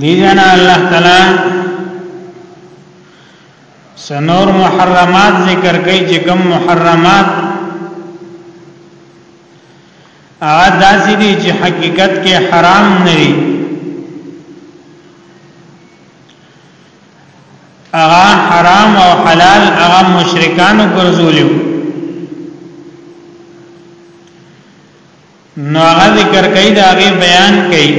دی جنا الله تعالی سنور محرمات ذکر کوي چې کوم محرمات هغه داسې دي چې حقیقت کې حرام نه دي هغه حرام او حلال هغه مشرکانو ګرځولیو نو هغه ذکر کوي دا غي بیان کوي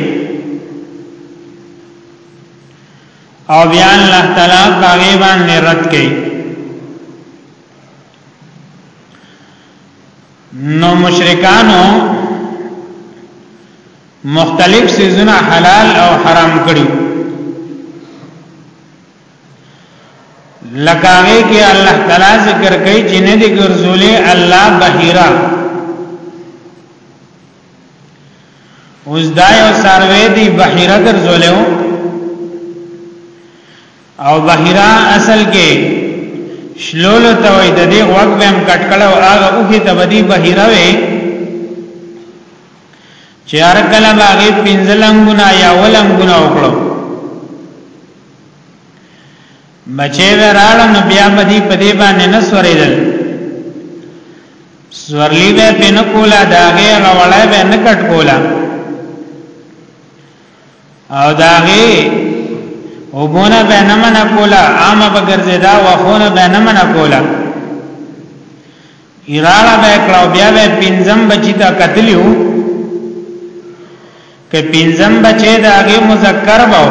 او بیا الله تعالی باغی باندې رد کوي نو مشرکانو مختلف سيزونه حلال او حرام کړی لکاوی کې الله تعالی ذکر کوي چې نه دي ګرځولې الله بهیرا اوس دا یو سروي دی بهیرا ګرځولې او بهیرا اصل کې شلول ته وای د دې وخت به هم کټکړه او هغه اوخه ته بدی بهیرا وي چې هر کله باغې پنځه لنګونه یا ولنګونه وکړو بچې وراله نو بیا په دې په دې باندې نه سورېدل سورلی به په نه کولا داغه غوړای به نه کټ کولا او داغه وبونه به نه من کولا عامه بغیر زیدا وخونه به نه من کولا ایراړه به کړو بیا به پنځم بچی ته قتلیو که پنځم بچی دا هغه مذکر باو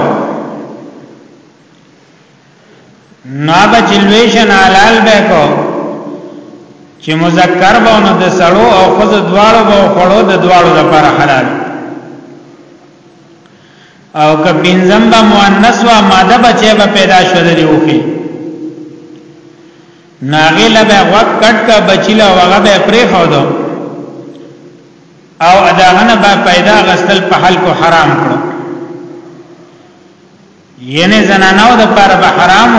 نا بچلویشن حلال به کو چې مذکر باو نو د سړو او خود دواړو باو خړو د دواړو لپاره حلال او که پنځم به مؤنث وا ماده بچی به پیدا شول دی وکي ناغه لبه وک کټ کا بچیلا وغه به پرې خو دو او اداغنه به پیدا غستل په حل کو حرام کړو ینه زنانو د پر به حرام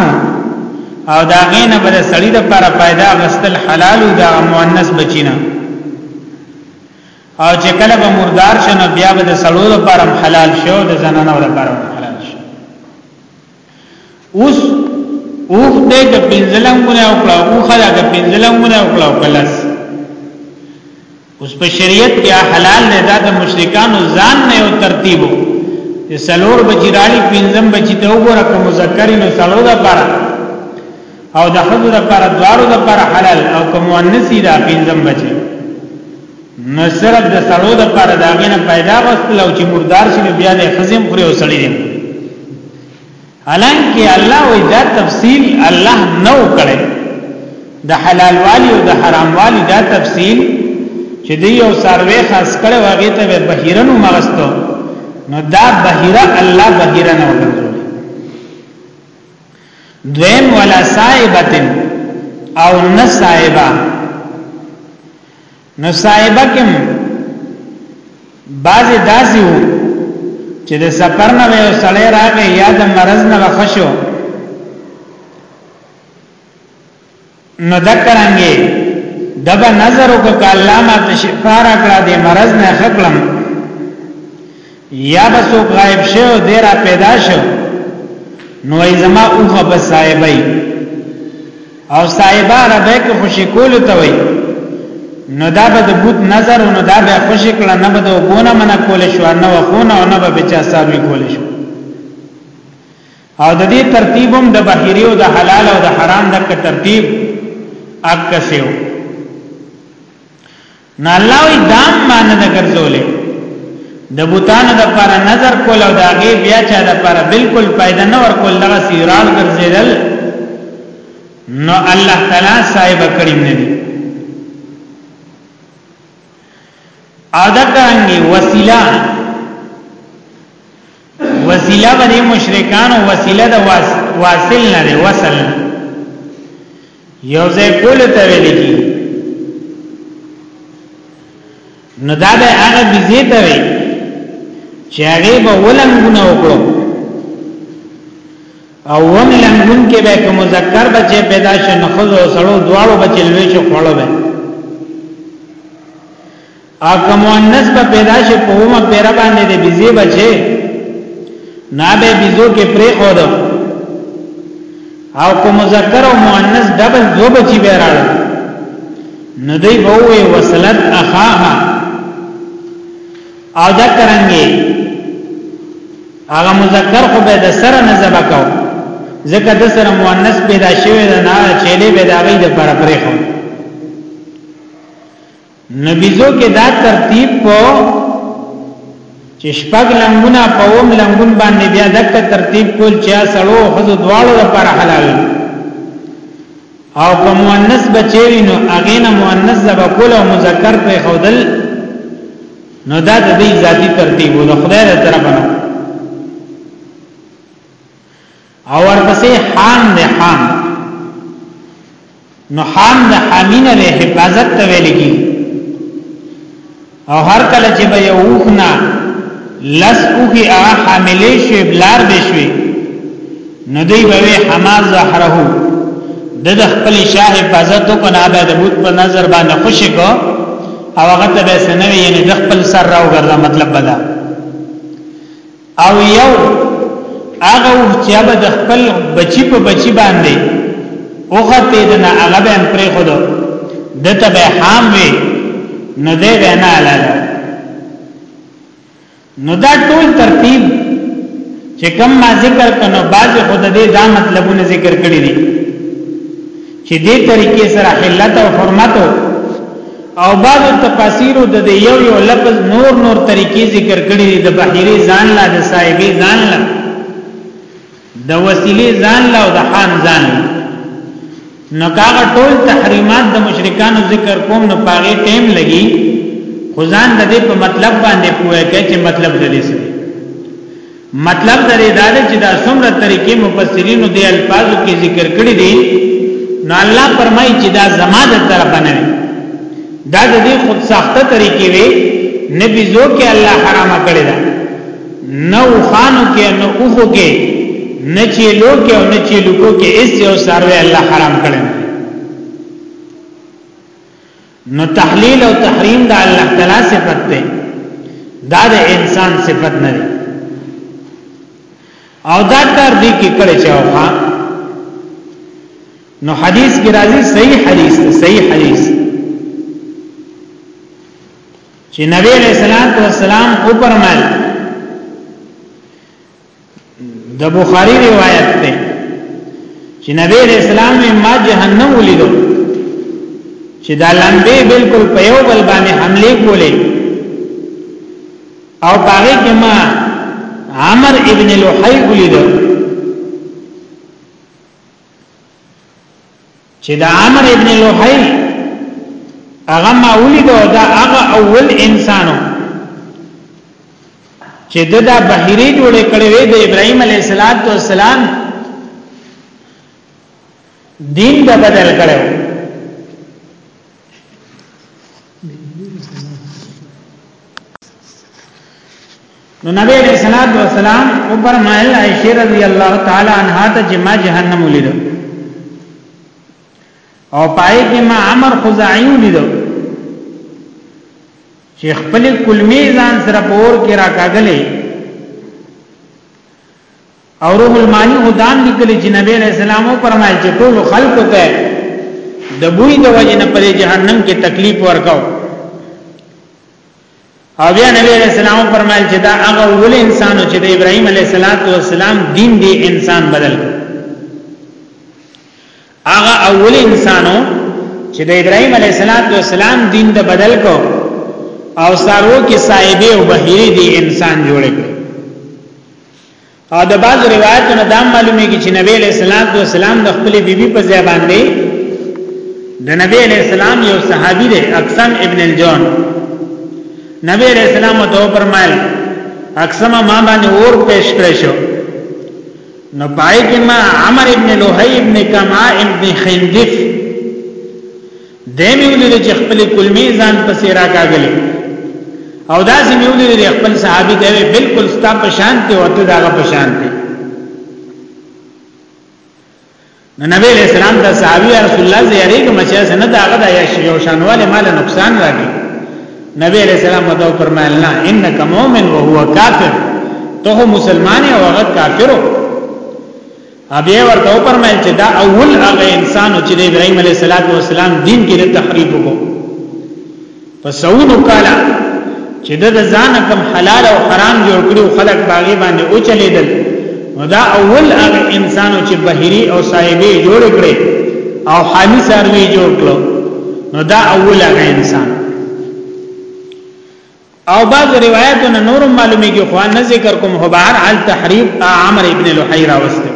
او داغینه به سړی د پر پیدا غستل حلال او د مؤنث بچینا او چې کله به مردار شنه بیا به د سړو لپاره حلال شو د زنانو لپاره اوس اوخ دې د پنځلنګونه او کړه اوخ دا د پنځلنګونه او کړه کلس اوس په شریعت کې حلال نه دا د مشرکانو ځان نه یو ترتیبو چې سلور بچی راړي پنځم بچی ته وګوره کوم مذکر نو سلو دا پارا او د حضور لپاره دوارو لپاره حلال او کوم مؤنث دا پنځم بچی نه صرف د سړو د پاره دا غنه پیدا وستل او چې مردار شي بیا د خزم خوري او سړی دی حالانکه الله وی دا تفصیل الله نو کړي د حلال والی او د حرام والی دا تفصیل چې دی یو سروي خاص کړي واغې ته بهیرنو مغستو نو دا بهیره الله بهیره نه وګرځول دویم ولا صائبتن او نصائبه نو صاحبہ کم باز داسې وو چې د سفر نه یو سړی راغی یا د مرز نه وخښو نو دکرانګي دبا نظر وکړه الله ما تشفارا کړه د مرز نه خپلم یا به څوک غایب شو دی را پیدا شو نو ای زما اوخه به صاحبای او صاحبه عربه کې خوشی کول ته وای نو دا به د بوت نظر نو دا به خوشی کړه نه به د وګونه من کول شو نه وخونه او نه به بچا ساروي کول شو او د دې ترتیبم د بحیری او د حلال او د حرام د ترتیب اکسیو نه الله وی دام باندې د ګرځولې د بوتانو د پر نظر کول او داګه بیا چا د پر بالکل پیدا نه ور کول دغه سیرال ګرځیدل نو الله تعالی صاحب کریم نه دی ادا کرانګي وسیله وسیله به د مشرکانو وسیله د واصل نه دی وصل یو ځای کول ته ویل کی نو دا به هغه بيزي ته وي چې هغه به ولنګونه وکړو او وم لنګون کې به کوم مذکر بچي پیدا شي نو خو سړو دواړو بچي لوي شو خړو به او که مؤنث به پیدا شي په ومه پیره باندې د بیزی بچي نه به بیزو کې پرې خود او که مذکر او مؤنث ډبل دو بچي به راړ نو دوی به وي وصلت اخاها او دا کرانګي هغه مذکر خو به د سره نه زبا کو ځکه د سره مؤنث پیدا شوی نه چيلي به دا غي د پر پرې خو نبیزو کې دا ترتیب په چې شپږ لنګونه په ووم لنګون باندې بیا دک ترتیب کول چې سړو خزو دواړو لپاره حلال او په مؤنث بچی نو هغه نه مؤنث زب کول او مذکر په خودل نو دا د دې ذاتی ترتیب و د خدای تر طرفه او ورپسې حام ده حام نو حام ده حامینه ده حفاظت ته ویل کی او هر کله چې به یو وخنا لس اوخی هغه حاملې شوې بلار به شوې نو دی به حما زهره د د خپل شاه حفاظت کو نه به د بوت په نظر باندې خوشی کو او هغه ته به سنوي یعنی د خپل سر راو ګرځا مطلب بلا او یو هغه چې هغه د خپل بچی په بچی باندې اوخه ته د نه هغه به پرې خود دته به حام وي نو دې به نه لاله نو دا ټول ترتیب چې کم ما ذکر کنو باز خود دې دا مطلبونه ذکر کړی دي چې دې طریقې سره حلت او حرمت او بعض تفاسیر د دې یو یو لفظ نور نور طریقې ذکر کړي دي د بحیره ځان لا د صاحبې ځان لا د وسیلې ځان لا او د حان ځان لا نو کاغه ټول تحریمات د مشرکانو ذکر کوم نو پاغه ټیم لګي خدان د دې په مطلب باندې پوهه کې چې مطلب د دې سره مطلب درې دا دی چې دا څومره طریقې مفسرینو د الفاظو کې ذکر کړی دي نو الله فرمایي چې دا زما د طرفه نه دا د دې خود ساخته طریقې وي نبی زو کې الله حرام کړی دا نو خانو کې نو اوخو کې نه چې لو کې او نه چې لوکو کې اس یو سروي الله حرام کړی نو تحلیل او تحریم د الله تعالی صفت ده دا د انسان صفت نه ده او دا کار دی کې کړي چاوخه نو حدیث کې راځي صحیح حدیث ده صحیح حدیث چې نبی علیہ الصلوۃ والسلام او پرمایل د بخاری روایت ده چې نبی رسول الله ما جهنم ولیدو چې دا لمبه بالکل په یو بل باندې حمله کولې او پاره کې ما عمر ابن لحی ولیدو چې دا عمر ابن لوحی هغه ما ولید او دا هغه اول انسانو چې د دا بحیره جوړې کړې وې د ابراهیم علیه السلام دین د بدل کړو نو نبی علیہ الصلوۃ والسلام او فرمایل عائشہ رضی الله تعالی عنها ته چې ما جهنم ولید او پای کې ما عمر خزاعی ولید چې خپل کلمی ځان سره پور کې راکاګلې او روح المانی هدان لیکل چې نبی علیہ السلام او فرمایل چې ټول خلق ته د بوی د وجه نه پرې جهنم کې تکلیف ورکاو او بیا نبی علیہ السلام فرمایل چې دا هغه ول انسان چې د ابراهیم علیه السلام دین دی انسان بدل هغه اول انسانو چې د ابراهیم علیه السلام دین د بدل کو او سارو کې صاحب او بهيري دی انسان جوړ کړ او د بعض روایتونو دا معلومیږي چې نبی علیہ الصلوۃ والسلام د خپل بیبي په ځای باندې د نبی علیہ السلام یو صحابي دی اقسم ابن الجون نبی علیہ السلام ته فرمایل اقسم ما باندې اور پیش کړی شو نو پای کې ما عمر ابن لوحی ابن کما ابن خندف دی مې ولید چې خپل کلمې ځان پسې راکاږلې او دا چې مې ولید خپل صحابي دی بالکل ستا په شان ته او ته داغه په شان ته نو نبی علیہ السلام دا صحابي رسول الله زیارې کوم چې سن دا هغه د یو شانواله مال نقصان راغی نبی علیہ السلام مدو فرمایل نه انک مؤمن وهو کافر ته مسلمان او هغه کافرو ابي ورته وپرمایل چې دا اول هغه انسان چې د ابراهيم عليه السلام دین کې د تخریب وکړو په سونو کاله چې د ځان کم حلال او حرام جوړ کړو خلک باغی باندې او چلیدل نو دا اول هغه انسان چې بهري او صاحبې جوړ کړي او حامي سروي جوړ کړو نو دا اول هغه انسان او بعض روایتونه نور معلومیږي خو نه ذکر کوم هو بهر حال تحریف عمر ابن لحی راوسته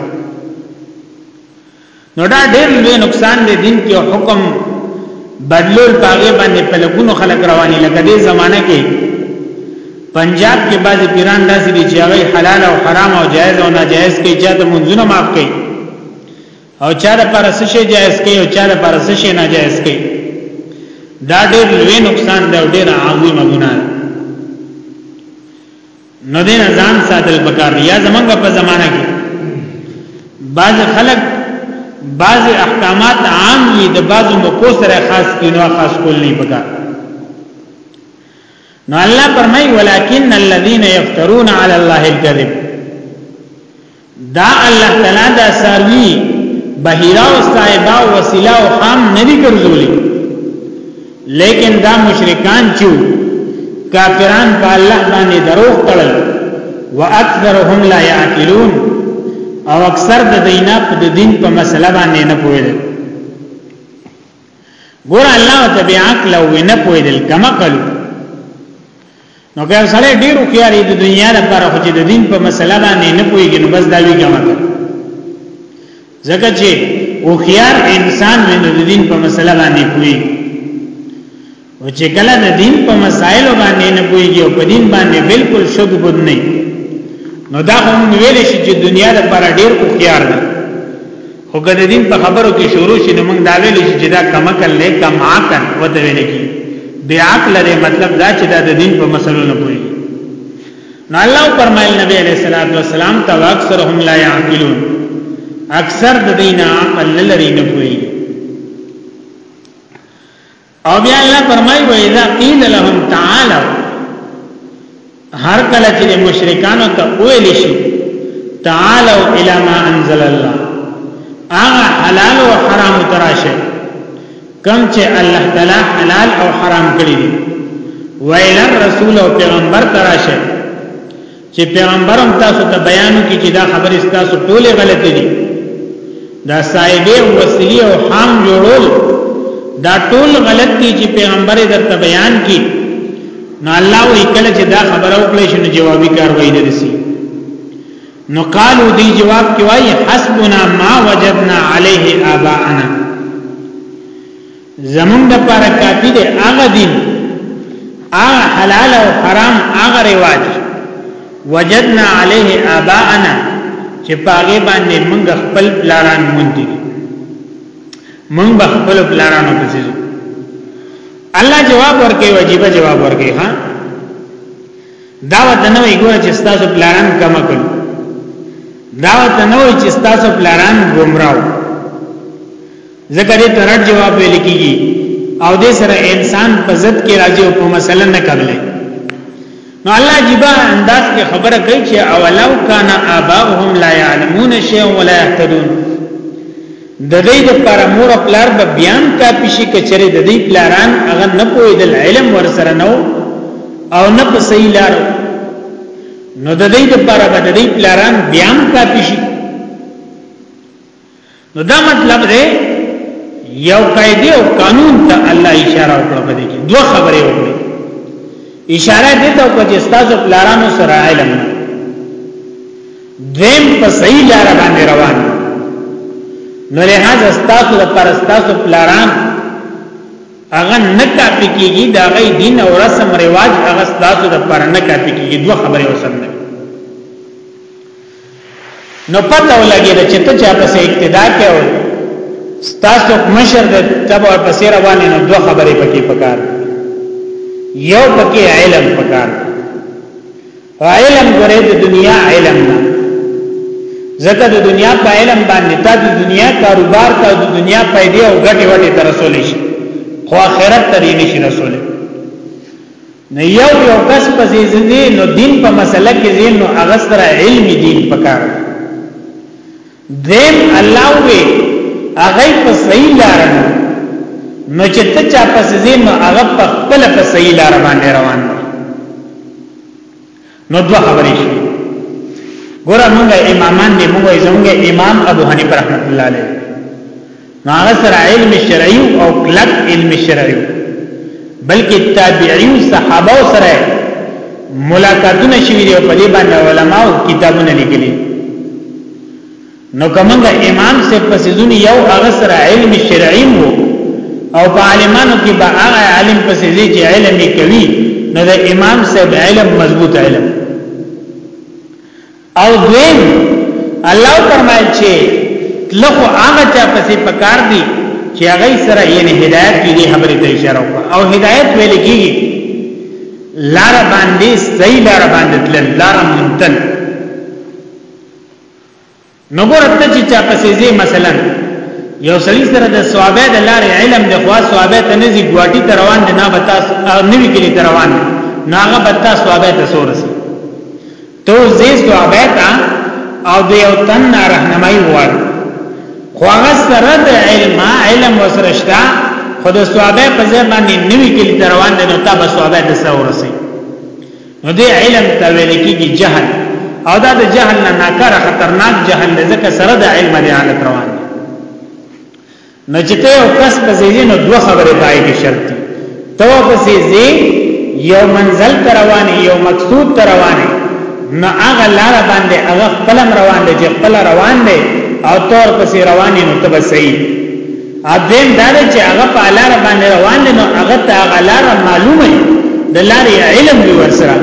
نو دا ډېر لوی نقصان دی دین کې حکم بدلول باغې باندې په لګونو خلک رواني لکه دې زمانہ کې پنجاب کې بعضی پیران داسې دي چې هغه حلال او حرام او جائز او ناجائز کې چاته منځونه معاف کوي او چا د پر څه شي جائز کوي او چا د پر څه شي ناجائز کوي دا ډېر لوی نقصان دی او ډېر عظیم ګناه ده نو دین ځان ساتل پکار یا زمونږ په زمانہ کې بعض خلک بعض احکامات عام وي د بعض موکو سره خاص کینو خاص کول نه پکار نو الله فرمای ولکن الذين يفترون على الله الكذب دا الله تعالی دا ساروی بهیرا او صاحبا او وسیله او خام ندی ګرځولی لیکن دا مشرکان چې کافران په الله باندې دروغ تړل واکثرهم لا یعقلون او اکثر د دینا په دین په مسله باندې نه پوهیدل ګور الله تبع عقل او نه پوهیدل کما قالو نو که سره ډیرو خیاري د دنیا لپاره خو چې د دین په مسله باندې نه پويږي نو بس دا وی جمع کړ ځکه چې او خيار انسان مې د دین په مسله باندې پوي او چې کله د دین په مسائل باندې نه پويږي او په دین باندې بالکل شک بد نه نو دا هم ویل شي چې دنیا لپاره ډیر او خيار دی خو که د دین په خبرو کې شروع شي نو موږ دا ویل شي چې دا کم عقل دی کم عقل وته ویل کی بی عقل دی مطلب دا چې دا د دین په مسلو نه پوي نو الله فرمایل نبی علیہ الصلوۃ والسلام ته اکثرهم لا يعقلون اکثر د دین عقل لري نه پوي او بیا الله فرمایي و اذا قيل لهم تعالوا هر کله چې مشرکانو ته ویل شي تعالوا الى ما انزل الله هغه حلال او حرام تراشه کم چې الله تعالی حلال او حرام کړی دي ویل رسول او پیغمبر تراشه چې پیغمبر هم تاسو ته بیان وکړي چې دا خبرې تاسو ټوله غلطې دي دا صاحبې او وسیلې او حام جوړول دا ټول غلط دي چې پیغمبر درته بیان کړي نو الله وی کله چې دا خبره وکړي شنو جوابي کاروي درسي نو قالو دی جواب کې وایي حسبنا ما وجدنا عليه آباءنا زمونږ د پاره کافی دی هغه دین هغه حلال او حرام هغه رواج وجدنا علیه آباءنا چې پاګې باندې موږ خپل پلاران مونږ دي موږ خپل پلارانو پسې الله جواب ورکړي واجب جواب ورکړي ها دعوت نه وي ګوره چې تاسو پلاران کم کړو دعوت نه وي چې تاسو پلاران گمراهو ځکه دې ته رد جواب ویل کیږي او دې سره انسان په ضد کې راځي او په مسله نه قبلې نو الله جبا انداز کې خبره کوي چې اولو کان اباهم لا يعلمون شيئا ولا يهتدون د دې د پر مور پلار به بیان کا پېشي کچره د دې پلاران هغه نه پوهېدل علم ور سره نو او نه په صحیح لار نو د دې د پر به د دې پلاران بیان کا پېشي نو دا مطلب دی یو قاعده او قانون ته الله اشاره وکړه په دې کې دوه خبرې وکړي اشاره دې ته وکړه چې تاسو پلارانو سره علم دیم په صحیح لار باندې روان نو له هغه تاسو د پرستاسو پلاران هغه نه کاپی کیږي دا غي دین او رسم رواج هغه تاسو د پر نه کاپی کیږي دوه خبرې وسمه نو پته ولګي چې ته چا پسې اقتدا کوي ستاسو مشر د تبع پسې روان نو دوه خبرې پکې پکار یو پکې علم پکار علم ګره د دنیا علم نه زکه د دنیا په علم باندې تا د دنیا کاروبار ته د دنیا پیدا او ګټه وټه تر رسول شي خو آخرت ته نشي رسول نو یو یو کس په زیزدی نو دین په مسله کې زین نو هغه سره علم دین پکار دیم الله وی هغه په صحیح لار نو چې ته چا پس زین نو هغه په خپل په صحیح لار باندې روان دی نو دوه خبرې شي ګور موږ امامان دې موږ زموږ امام ابو حنیفه رحمت الله علیه نو هغه سره علم شرعي او کلک علم شرعي بلکې تابعین صحابه سره ملاقاتونه شوي دي او په دې باندې علماو کتابونه لیکلي نو کومه امام سے پسیزونی یو هغه سره علم شرعی وو او په عالمانو کې به هغه عالم پسیزي چې علم کوي نو د امام صاحب علم مضبوط علم او دویم الله فرمایل چې لکه هغه چا پسې پکار دي چې هغه سره یې هدایت کې دي خبرې ته اشاره وکړه او هدایت ویل کېږي لار باندې صحیح لار باندې تل لار منتن نو ګورته چې چا پسې زی مثلا یو سړي سره د ثوابه د لارې علم د خوا ثوابه ته نزي ګواټي تر روان دي نه بتا نوي کلی تر روان دي ناغه بتا ثوابه ته سورسي تو زی ثوابه ته او د یو تن راهنمایي وړ خو هغه سره د علم علم وسرشتہ خود ثوابه په ځای باندې نوي کلی تر روان دي نو تا به ثوابه ته سورسي نو دې علم ته ویل کېږي جهل او دا د جهل نه ناکاره خطرناک جهل دی ځکه سره د علم دی حالت روان دی نو چې ته یو کس په ځای نو دوه خبرې پای کې شرط دي تو په ځای یو منزل ته روان یو مقصود ته روان نو هغه لار باندې هغه خپلم روان دی چې خپل روان دی او تور پسې روان نو ته به صحیح ادم دا چې هغه په لار باندې روان دي نو هغه ته هغه لار معلومه د لارې علم دی ورسره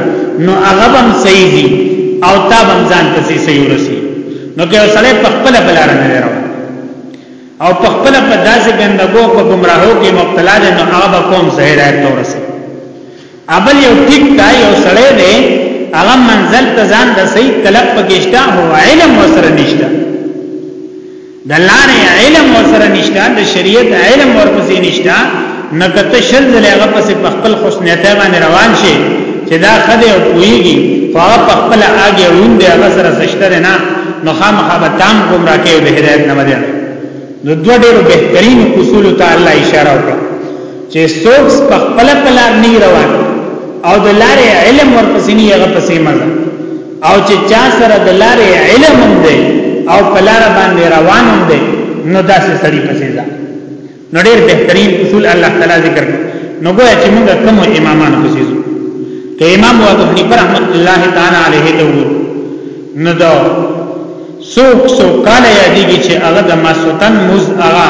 نو هغه هم صحیح دي او تا هم ځان ته صحیح ورسي نو که سړی په خپل بلار نه روان او په خپل په داسې ګندګو په گمراهو کې مبتلا دي نو هغه کوم صحیح راځي ورسي ابل یو ټیک دا یو سړی دی هغه منزل ته ځان د صحیح طلب پکېشته هو علم وسره نشته د الله نه علم ورسره نشته د شریعت علم ورپسې نشته نه کته شل ځله هغه پسې په خپل خوشنیته باندې روان شي چې دا خدای او کویږي خو هغه په خپل آګه روند دی هغه سره سشتر نه نو خامخا به تام ګمرا کې به هدایت نه مده نو دوه ډېرو بهترین اصول ته الله اشاره وکړه چې څوک په خپل پلان نه روان او د لارې علم ورپسې نه هغه پسې مزه او چې چا سره د لارې علم هم دی او په لار باندې روان هم دی نو داسې سړی پسې ځه نو ډېر بهترین اصول الله تعالی ذکر کړ نو ګویا چې موږ کوم امامانو پسې ځو که امام ابو حنیفه رحمت الله تعالی علیه ته وو نو دا سوک سو کال یادیږي چې هغه د ماسوتن مز هغه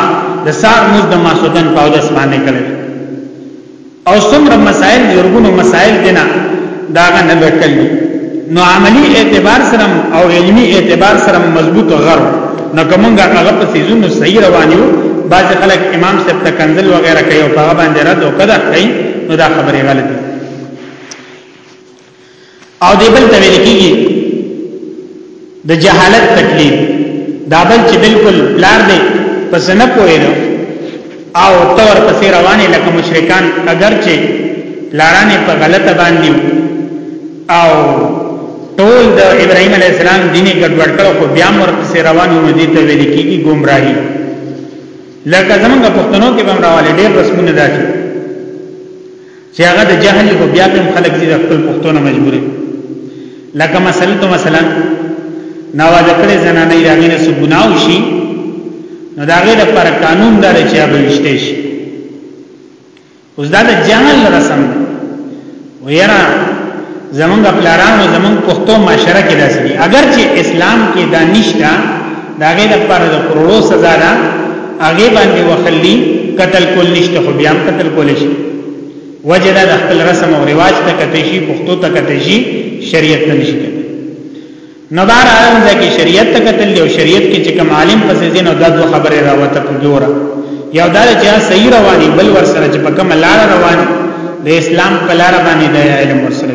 د سار مز د ماسوتن په اودس باندې کړی او څومره مسائل زرګونو مسائل دینه داغه نه بکلی نو عملی اعتبار سره او علمی اعتبار سره مضبوط غر نو کومګه هغه په سيزونو صحیح روانیو بعض خلک امام صاحب ته کنزل وغیرہ کوي او هغه باندې رد او کده کوي نو دا خبره غلطه او دی بل تویل کیږي د جهالت تکلیف دا بل چې بالکل بلار دی پس نه پوهیدو او تور پسې روانه لکه مشرکان اگر چې لارانه په غلطه باندې او ټول د ابراهيم عليه السلام دیني ګډوډ کړو خو بیا مر پسې روانو ندي ته ویل کیږي گمراهي لکه زمونږ پښتنو کې بم راواله ډېر رسمونه داشي چې هغه د جهل خو بیا هم خلک دې خپل پښتونه مجبورې لکه مثلا تو مثلا نواز کړي زنانه یې هغه نه سګناو شي نو دا غیر پر قانون دار چې هغه وشته شي اوس دا د جهل رسم ویرا زمونږ پلارانو زمونږ پښتو معاشره کې داسې دي اگر چې اسلام کې دا نشته دا غي د پر د کروڑو سزا ده هغه باندې وخلی قتل کول نشته خو بیا قتل کول شي وجه دا د خپل رسم او رواج ته کته شي پښتو ته کته شي شریعت ته نشي کته نو بار عالم ځکه شریعت ته کتل دی او شریعت کې چې کوم عالم پسې دین او دا دوه خبره راوته په جوړه یو دا چې صحیح رواني بل ور سره چې په کوم لار رواني د اسلام په لار باندې د علم ور سره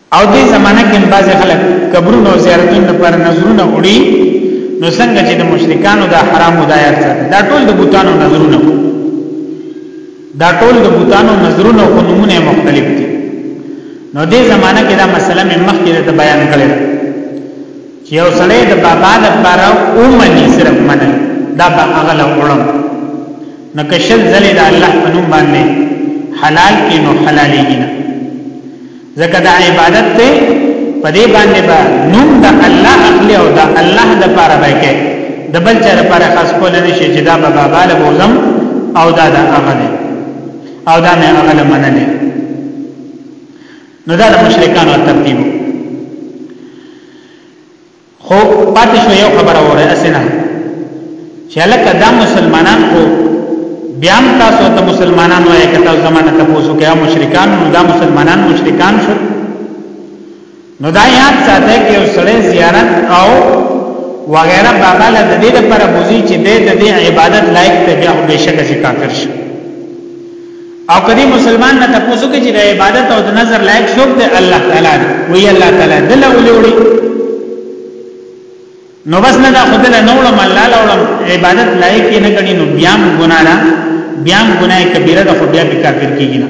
او دې زمانہ کې بعض خلک قبرونو زیارتونو لپاره نظرونه وړي نو څنګه چې د مشرکانو دا حرام هدایت سره دا ټول د بوتانو نظرونه دا ټول د بوتانو نظرونه او نمونه مختلف دي نو دې زمانہ کې دا مسله مې مخکې ته بیان کړې چې یو سړی د بابا لپاره اومني صرف منه دا به اغله وړم نو کشل زلې د الله په نوم باندې حلال کې نو حلالېږي نه ځکه دا عبادت ته په دې باندې به نوم د الله اخلي او د الله د پاره به کې د بل چا لپاره خاص کول نه شي چې دا به بابا له بوزم او دا د هغه دی او دا مې هغه له منلې نو دا د مشرکانو ترتیب خو پاتې شو یو خبره وره اسنه چې لکه دا مسلمانان خو بیا هم تاسو ته مسلمانان وایي که تاسو زمانه تاسو کې هم مشرکان نو دا مسلمانان مشرکان شو نو دا یاد ساته کې یو سړی زیارت او وغیرہ بابا له دې لپاره بوزي چې د دې عبادت لایق ته بیا به شک شي کافر شي او کدی مسلمان نه تاسو کې چې د عبادت او د نظر لایق څوک دی الله تعالی دی وی الله تعالی دل ولوړي نو بس نه دا خدای نه نوړم الله لوړم عبادت لایق نه کړي نو بیا ګناه ده بیا ګناه کبیره ده خو بیا به کافر کیږي نه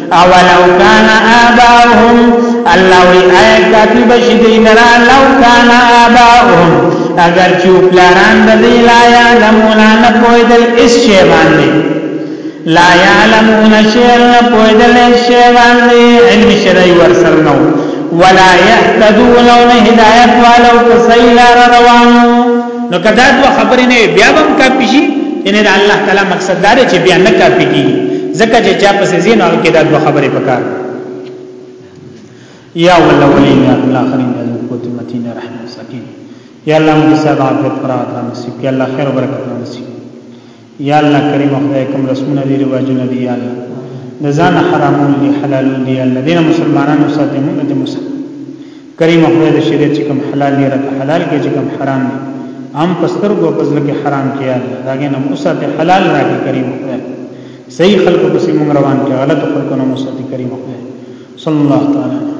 اولو کان آباؤهم الله وی آیا کافی بشی دی لرا لو کان آباؤهم اگر چو پلاران دی لا یعلمونا نپویدل اس شی باندی لا یعلمون شیئن نپویدل اس شی باندی علم شرعی ورسر نو ولا یحتدون او نه هدایت والو کسی لار روانو نو کدا دو خبرې نه بیا هم کافی شي ان الله تعالی مقصد دار چې بیا نه کافی کیږي ځکه چې چا پسې زین هغه کې دا دوه خبرې پکار یا ولولین یا الاخرین یا قوت متین رحم سکین یا الله موږ سره عافیت فراغت نصیب یا الله خیر برکت نصیب یا الله کریم خدای کوم رسمونه دی رواجونه دی یا الله د ځان حرامون دی حلالون دی یا الله دین مسلمانانو ساتمون د مسلمان کریم خدای د شریعت چې کوم حلال دی راته حلال کې چې کوم حرام دی هم پستر کو پزله کې حرام کې یاد داګه نو اوساته حلال راکې کریم خدای صحیح خلق په سیمه روان کې غلط خلق نو اوساته کریم خدای صلی الله تعالی